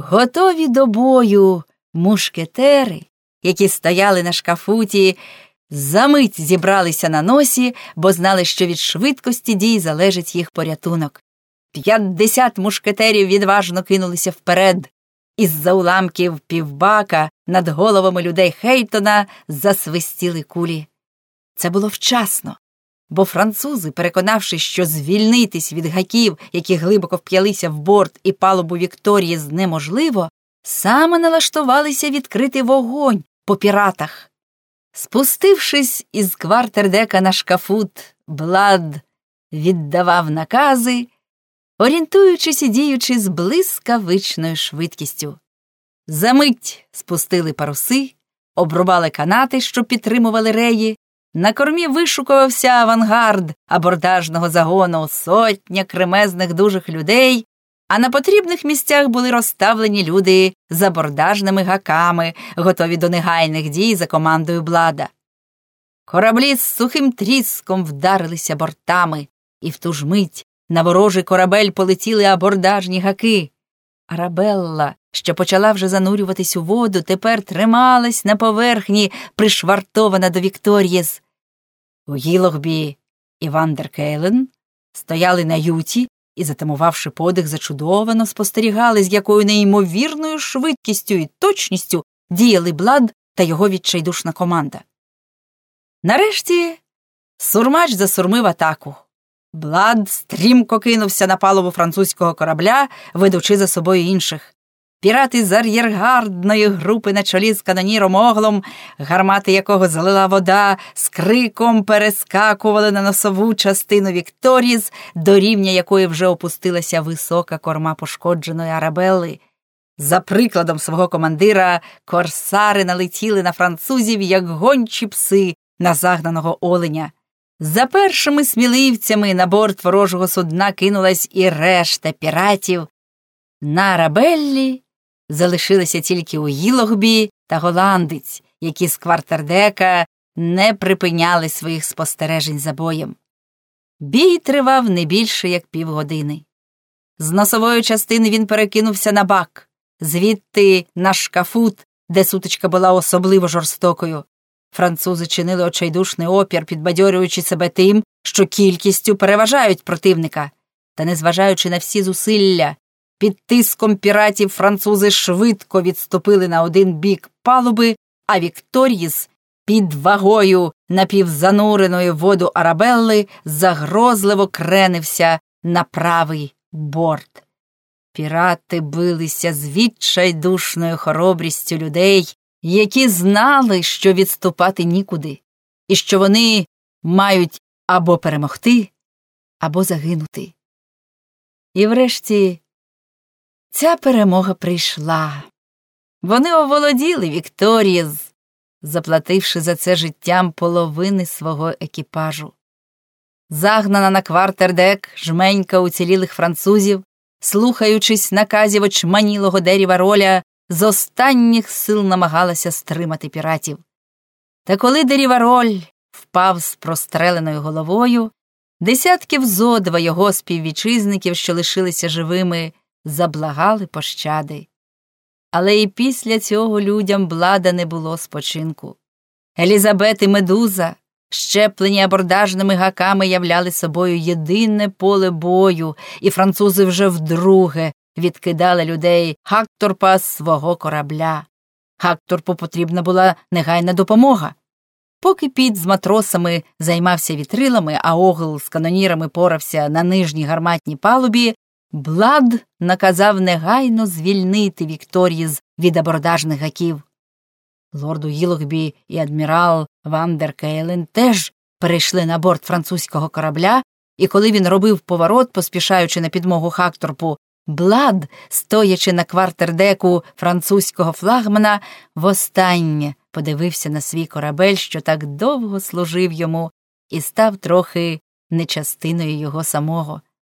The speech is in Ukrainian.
Готові до бою мушкетери, які стояли на шкафуті, замить зібралися на носі, бо знали, що від швидкості дій залежить їх порятунок. П'ятдесят мушкетерів відважно кинулися вперед. Із-за уламків півбака над головами людей Хейтона засвистіли кулі. Це було вчасно, бо французи, переконавшись, що звільнитись від гаків, які глибоко вп'ялися в борт і палубу Вікторії, неможливо, саме налаштувалися відкрити вогонь по піратах. Спустившись із квартердека на шкафут, Блад віддавав накази, орієнтуючись і діючи з блискавичною швидкістю. Замить спустили паруси, обрубали канати, що підтримували реї, на кормі вишукувався авангард абордажного загону, сотня кремезних дужих людей, а на потрібних місцях були розставлені люди з абордажними гаками, готові до негайних дій за командою блада. Кораблі з сухим тріском вдарилися бортами, і в ту ж мить на ворожий корабель полетіли абордажні гаки. Арабелла, що почала вже занурюватись у воду, тепер трималась на поверхні, пришвартована до Вікторієз. У Гілогбі і Вандеркейлен стояли на юті і, затамувавши подих, зачудовано спостерігали, з якою неймовірною швидкістю і точністю діяли Блад та його відчайдушна команда. Нарешті сурмач засурмив атаку. Блад стрімко кинувся на палубу французького корабля, ведучи за собою інших. Пірати з ар'єргардної групи на чолі з каноніром оглом, гармати якого залила вода, з криком перескакували на носову частину Вікторіз, до рівня якої вже опустилася висока корма пошкодженої арабели. За прикладом свого командира, корсари налетіли на французів, як гончі пси на загнаного оленя. За першими сміливцями на борт ворожого судна кинулась і решта піратів. На арабеллі залишилися тільки у Гілогбі та голландець, які з квартердека не припиняли своїх спостережень за боєм. Бій тривав не більше як півгодини. З носової частини він перекинувся на бак, звідти на шкафут, де сутичка була особливо жорстокою. Французи чинили очайдушний опір, підбадьорюючи себе тим, що кількістю переважають противника, та, незважаючи на всі зусилля, під тиском піратів французи швидко відступили на один бік палуби, а Вікторіс під вагою напівзануреної воду Арабелли загрозливо кренився на правий борт. Пірати билися з відчайдушною хоробрістю людей, які знали, що відступати нікуди, і що вони мають або перемогти, або загинути. І врешті ця перемога прийшла. Вони оволоділи Вікторієз, заплативши за це життям половини свого екіпажу. Загнана на квартердек жменька уцілілих французів, слухаючись наказів очманілого деріва роля, з останніх сил намагалася стримати піратів. Та коли дерівароль впав з простреленою головою, десятків зодва його співвітчизників, що лишилися живими, заблагали пощади. Але і після цього людям блада не було спочинку. Елізабет і медуза, щеплені абордажними гаками, являли собою єдине поле бою, і французи вже вдруге відкидали людей Хакторпа з свого корабля. Хакторпу потрібна була негайна допомога. Поки під з матросами займався вітрилами, а огл з канонірами порався на нижній гарматній палубі, Блад наказав негайно звільнити Вікторіїз від абордажних гаків. Лорду Гілогбі і адмірал Вандер Кейлен теж перейшли на борт французького корабля, і коли він робив поворот, поспішаючи на підмогу Хакторпу, Блад, стоячи на квартердеку французького флагмана, востаннє подивився на свій корабель, що так довго служив йому, і став трохи нечастиною його самого.